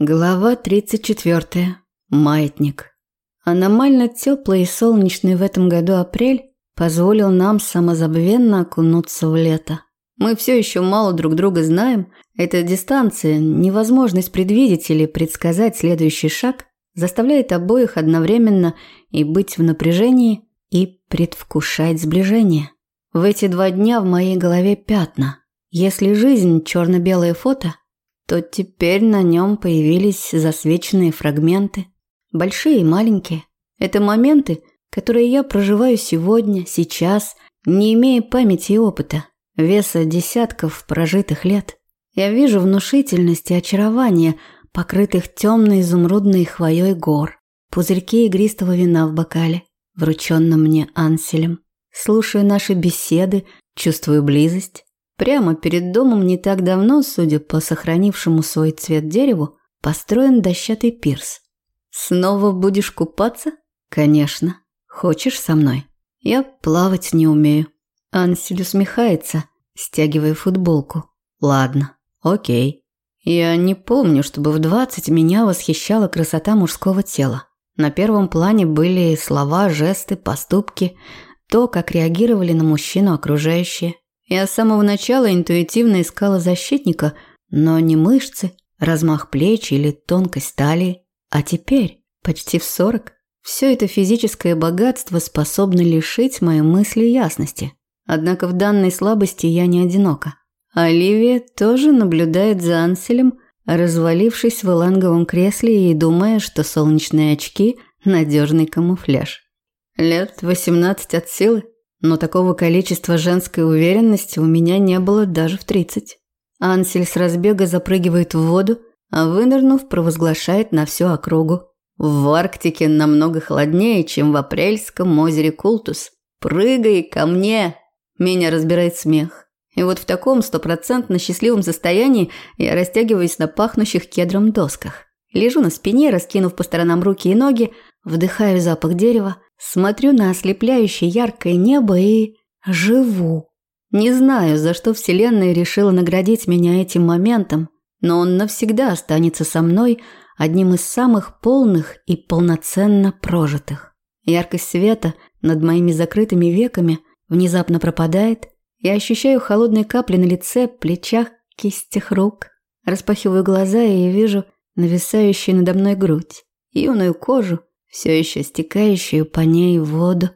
Глава 34. Маятник. Аномально теплый и солнечный в этом году апрель позволил нам самозабвенно окунуться в лето. Мы все еще мало друг друга знаем. Эта дистанция, невозможность предвидеть или предсказать следующий шаг заставляет обоих одновременно и быть в напряжении, и предвкушать сближение. В эти два дня в моей голове пятна. Если жизнь – черно-белое фото – то теперь на нем появились засвеченные фрагменты, большие и маленькие. Это моменты, которые я проживаю сегодня, сейчас, не имея памяти и опыта, веса десятков прожитых лет. Я вижу внушительность и очарование покрытых темной изумрудной хвоей гор, пузырьки игристого вина в бокале, врученном мне Анселем. Слушаю наши беседы, чувствую близость, Прямо перед домом не так давно, судя по сохранившему свой цвет дереву, построен дощатый пирс. Снова будешь купаться? Конечно. Хочешь со мной? Я плавать не умею. Ансель усмехается, стягивая футболку. Ладно, окей. Я не помню, чтобы в двадцать меня восхищала красота мужского тела. На первом плане были слова, жесты, поступки, то, как реагировали на мужчину окружающие. Я с самого начала интуитивно искала защитника, но не мышцы, размах плеч или тонкость талии. А теперь, почти в сорок, все это физическое богатство способно лишить мои мысли ясности. Однако в данной слабости я не одинока. Оливия тоже наблюдает за Анселем, развалившись в эланговом кресле и думая, что солнечные очки – надежный камуфляж. Лет восемнадцать от силы – но такого количества женской уверенности у меня не было даже в тридцать. Ансель с разбега запрыгивает в воду, а вынырнув, провозглашает на всю округу. В Арктике намного холоднее, чем в апрельском озере Култус. Прыгай ко мне! Меня разбирает смех. И вот в таком стопроцентно счастливом состоянии я растягиваюсь на пахнущих кедром досках. Лежу на спине, раскинув по сторонам руки и ноги, вдыхаю запах дерева, Смотрю на ослепляющее яркое небо и живу. Не знаю, за что Вселенная решила наградить меня этим моментом, но он навсегда останется со мной одним из самых полных и полноценно прожитых. Яркость света над моими закрытыми веками внезапно пропадает, я ощущаю холодные капли на лице, плечах, кистях рук. Распахиваю глаза и вижу нависающую надо мной грудь, юную кожу, все еще стекающую по ней воду.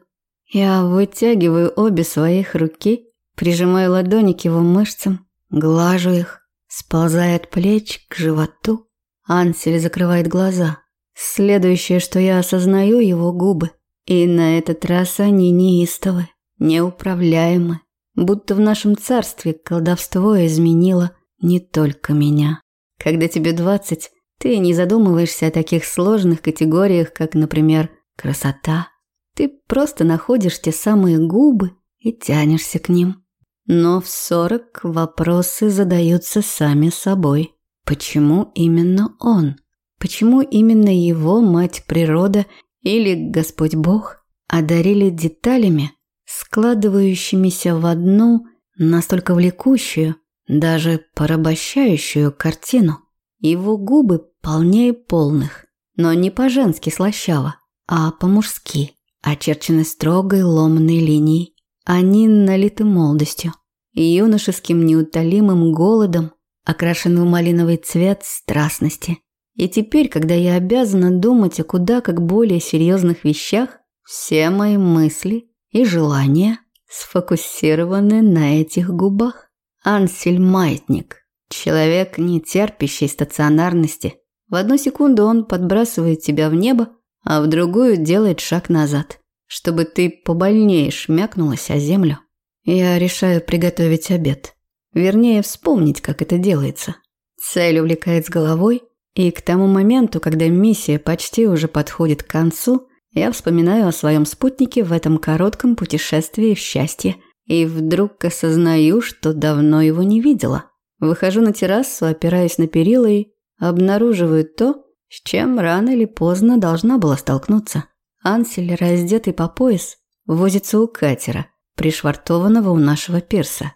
Я вытягиваю обе своих руки, прижимаю ладони к его мышцам, глажу их, сползая от плеч к животу. Ансель закрывает глаза. Следующее, что я осознаю, его губы. И на этот раз они неистовы, неуправляемы. Будто в нашем царстве колдовство изменило не только меня. Когда тебе двадцать, ты не задумываешься о таких сложных категориях, как, например, красота. Ты просто находишь те самые губы и тянешься к ним. Но в сорок вопросы задаются сами собой. Почему именно он? Почему именно его мать природа или Господь Бог одарили деталями, складывающимися в одну настолько влекущую, даже порабощающую картину? Его губы полнее полных, но не по-женски слащаво, а по-мужски, очерчены строгой ломаной линией. Они налиты молодостью юношеским неутолимым голодом, окрашены в малиновый цвет страстности. И теперь, когда я обязана думать о куда как более серьезных вещах, все мои мысли и желания сфокусированы на этих губах. Ансель Маятник. Человек, не терпящий стационарности. В одну секунду он подбрасывает тебя в небо, а в другую делает шаг назад, чтобы ты побольнее шмякнулась о землю. Я решаю приготовить обед. Вернее, вспомнить, как это делается. Цель увлекает с головой, и к тому моменту, когда миссия почти уже подходит к концу, я вспоминаю о своем спутнике в этом коротком путешествии в счастье и вдруг осознаю, что давно его не видела. Выхожу на террасу, опираясь на перила и обнаруживаю то, с чем рано или поздно должна была столкнуться. Ансель, раздетый по пояс, возится у катера, пришвартованного у нашего пирса.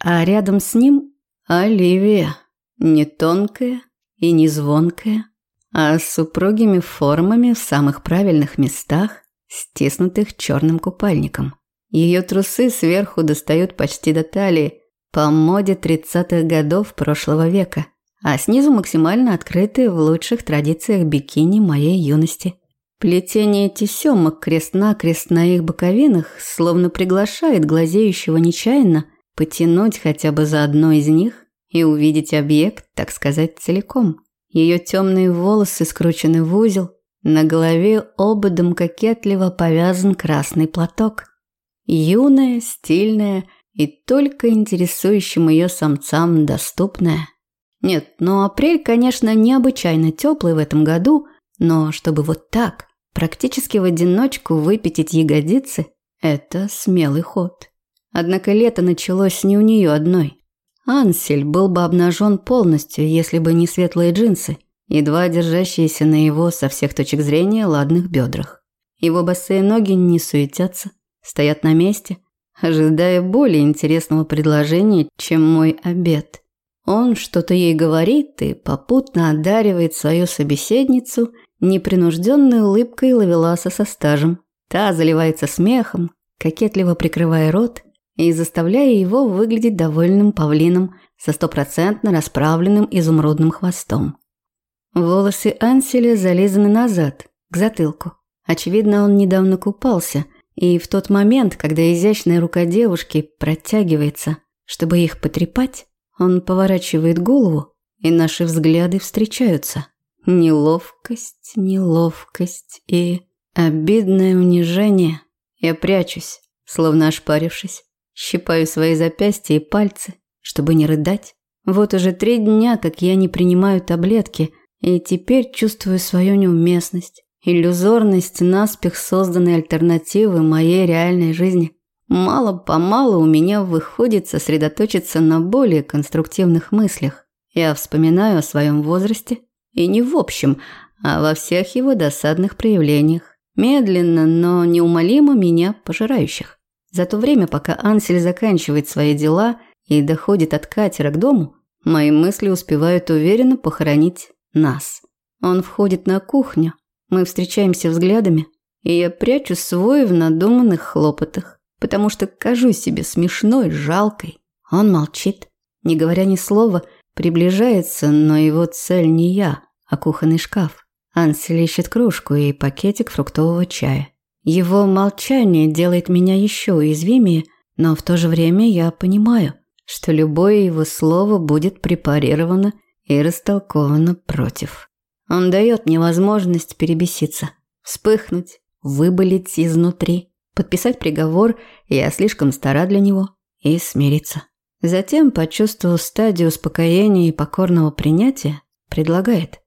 А рядом с ним Оливия, не тонкая, и не звонкая, а с упругими формами в самых правильных местах, стиснутых черным купальником. Ее трусы сверху достают почти до талии, по моде 30-х годов прошлого века, а снизу максимально открытые в лучших традициях бикини моей юности. Плетение тесемок крест-накрест на их боковинах словно приглашает глазеющего нечаянно потянуть хотя бы за одно из них и увидеть объект, так сказать, целиком. Ее темные волосы скручены в узел, на голове ободом кокетливо повязан красный платок. Юная, стильная и только интересующим ее самцам доступная. Нет, ну апрель, конечно, необычайно теплый в этом году, но чтобы вот так, практически в одиночку выпятить ягодицы, это смелый ход. Однако лето началось не у нее одной. Ансель был бы обнажен полностью, если бы не светлые джинсы, едва держащиеся на его со всех точек зрения ладных бедрах. Его босые ноги не суетятся, стоят на месте, ожидая более интересного предложения, чем мой обед. Он что-то ей говорит и попутно одаривает свою собеседницу непринужденной улыбкой ловеласа со стажем. Та заливается смехом, кокетливо прикрывая рот и заставляя его выглядеть довольным павлином со стопроцентно расправленным изумрудным хвостом. Волосы Анселя зализаны назад, к затылку. Очевидно, он недавно купался – и в тот момент, когда изящная рука девушки протягивается, чтобы их потрепать, он поворачивает голову, и наши взгляды встречаются. Неловкость, неловкость и обидное унижение. Я прячусь, словно ошпарившись, щипаю свои запястья и пальцы, чтобы не рыдать. Вот уже три дня, как я не принимаю таблетки, и теперь чувствую свою неуместность иллюзорность наспех созданной альтернативы моей реальной жизни. Мало-помалу у меня выходит сосредоточиться на более конструктивных мыслях. Я вспоминаю о своем возрасте, и не в общем, а во всех его досадных проявлениях, медленно, но неумолимо меня пожирающих. За то время, пока Ансель заканчивает свои дела и доходит от катера к дому, мои мысли успевают уверенно похоронить нас. Он входит на кухню, мы встречаемся взглядами, и я прячу свой в надуманных хлопотах, потому что кажусь себе смешной, жалкой. Он молчит, не говоря ни слова, приближается, но его цель не я, а кухонный шкаф. Ансель ищет кружку и пакетик фруктового чая. Его молчание делает меня еще уязвимее, но в то же время я понимаю, что любое его слово будет препарировано и растолковано против. Он дает мне возможность перебеситься, вспыхнуть, выболить изнутри, подписать приговор, я слишком стара для него, и смириться. Затем, почувствовав стадию успокоения и покорного принятия, предлагает.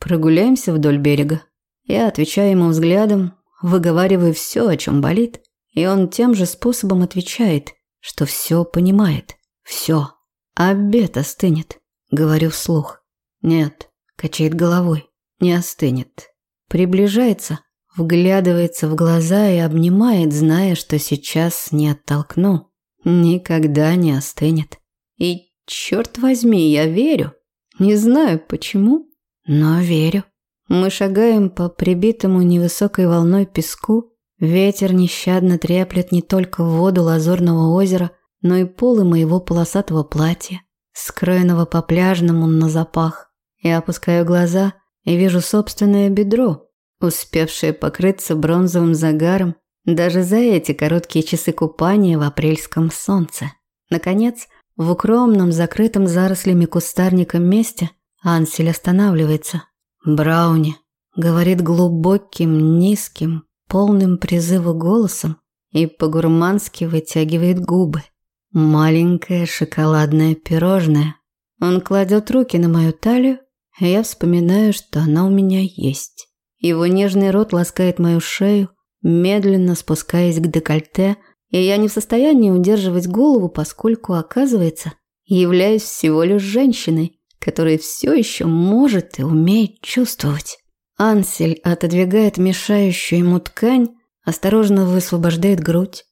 Прогуляемся вдоль берега. Я отвечаю ему взглядом, выговариваю все, о чем болит, и он тем же способом отвечает, что все понимает. Все. Обед остынет, говорю вслух. Нет, Качает головой. Не остынет. Приближается, вглядывается в глаза и обнимает, зная, что сейчас не оттолкну. Никогда не остынет. И, черт возьми, я верю. Не знаю почему, но верю. Мы шагаем по прибитому невысокой волной песку. Ветер нещадно треплет не только воду лазурного озера, но и полы моего полосатого платья, скроенного по пляжному на запах. Я опускаю глаза и вижу собственное бедро, успевшее покрыться бронзовым загаром даже за эти короткие часы купания в апрельском солнце. Наконец, в укромном, закрытом зарослями кустарником месте Ансель останавливается. «Брауни», — говорит глубоким, низким, полным призыва голосом и по-гурмански вытягивает губы. Маленькое шоколадное пирожное. Он кладет руки на мою талию я вспоминаю, что она у меня есть. Его нежный рот ласкает мою шею, медленно спускаясь к декольте, и я не в состоянии удерживать голову, поскольку, оказывается, являюсь всего лишь женщиной, которая все еще может и умеет чувствовать. Ансель отодвигает мешающую ему ткань, осторожно высвобождает грудь.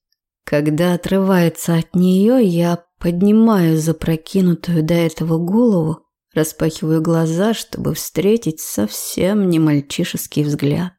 Когда отрывается от нее, я поднимаю запрокинутую до этого голову Распахиваю глаза, чтобы встретить совсем не мальчишеский взгляд.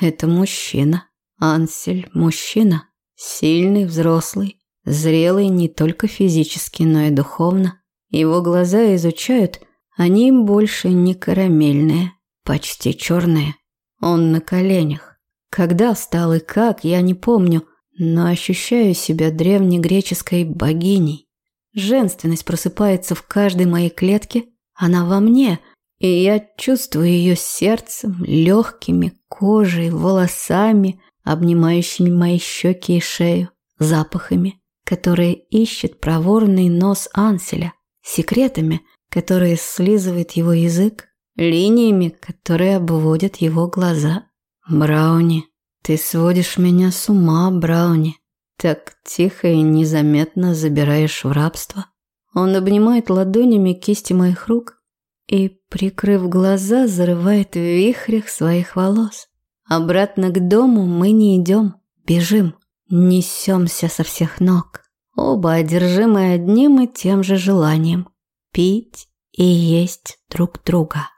Это мужчина. Ансель – мужчина. Сильный, взрослый, зрелый не только физически, но и духовно. Его глаза изучают, они больше не карамельные, почти черные. Он на коленях. Когда встал и как, я не помню, но ощущаю себя древнегреческой богиней. Женственность просыпается в каждой моей клетке, она во мне, и я чувствую ее сердцем, легкими, кожей, волосами, обнимающими мои щеки и шею, запахами, которые ищет проворный нос Анселя, секретами, которые слизывает его язык, линиями, которые обводят его глаза. Брауни, ты сводишь меня с ума, Брауни. Так тихо и незаметно забираешь в рабство. Он обнимает ладонями кисти моих рук и, прикрыв глаза, зарывает в вихрях своих волос. Обратно к дому мы не идем, бежим, несемся со всех ног. Оба одержимы одним и тем же желанием – пить и есть друг друга.